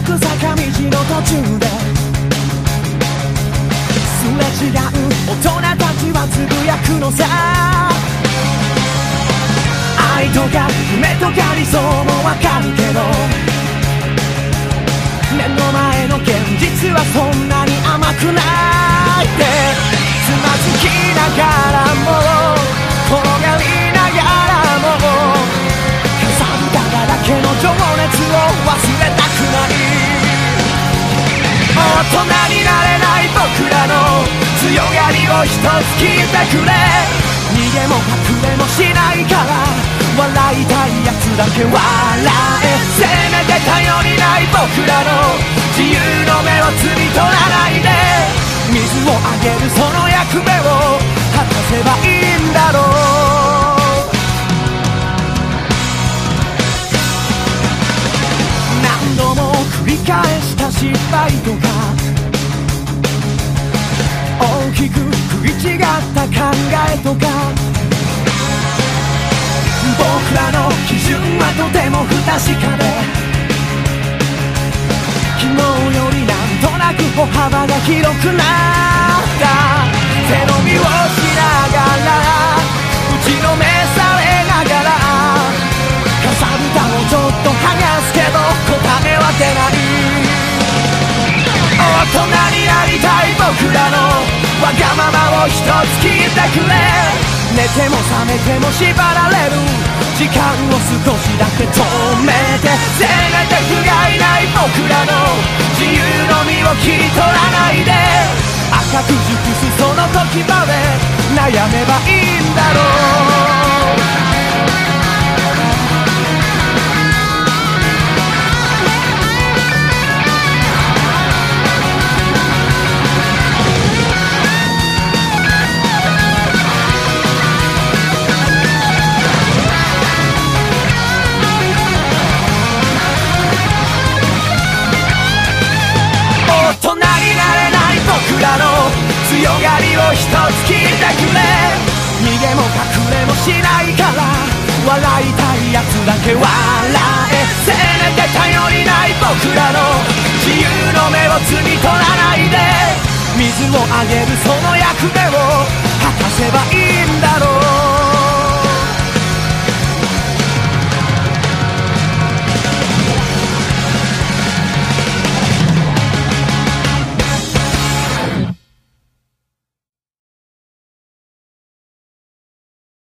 く坂道の途中で。すれ違う大人たちはつぶやくのさ。愛とか夢とか理想もわかるけど。目の前の現実はそんなに甘くない。一つ聞いてくれ。逃げも隠れもしないから。笑いたいやつだけ笑え。せめて頼りない僕らの自由の目を摘み取らないで。水をあげるその役目を果たせばいいんだろう。何度も繰り返した失敗とか。違った考えとか。僕らの基準はとても不確かで。昨日よりなんとなく歩幅が広くなった。背伸びをしながら打ちのめされながら。かさぶたをちょっと剥がすけど答えは出ない。を一つ聞いてくれ。寝ても覚めても縛られる。時間を少しだけ止めて。せめて不甲斐ない僕らの自由の身を切り取らないで。赤く熟すその時まで悩めばいいんだろう。一つ聞いてくれ。逃げも隠れもしないから。笑いたいやつだけ笑え。せめて頼りない僕らの自由の目を摘み取らないで。水をあげるその役目を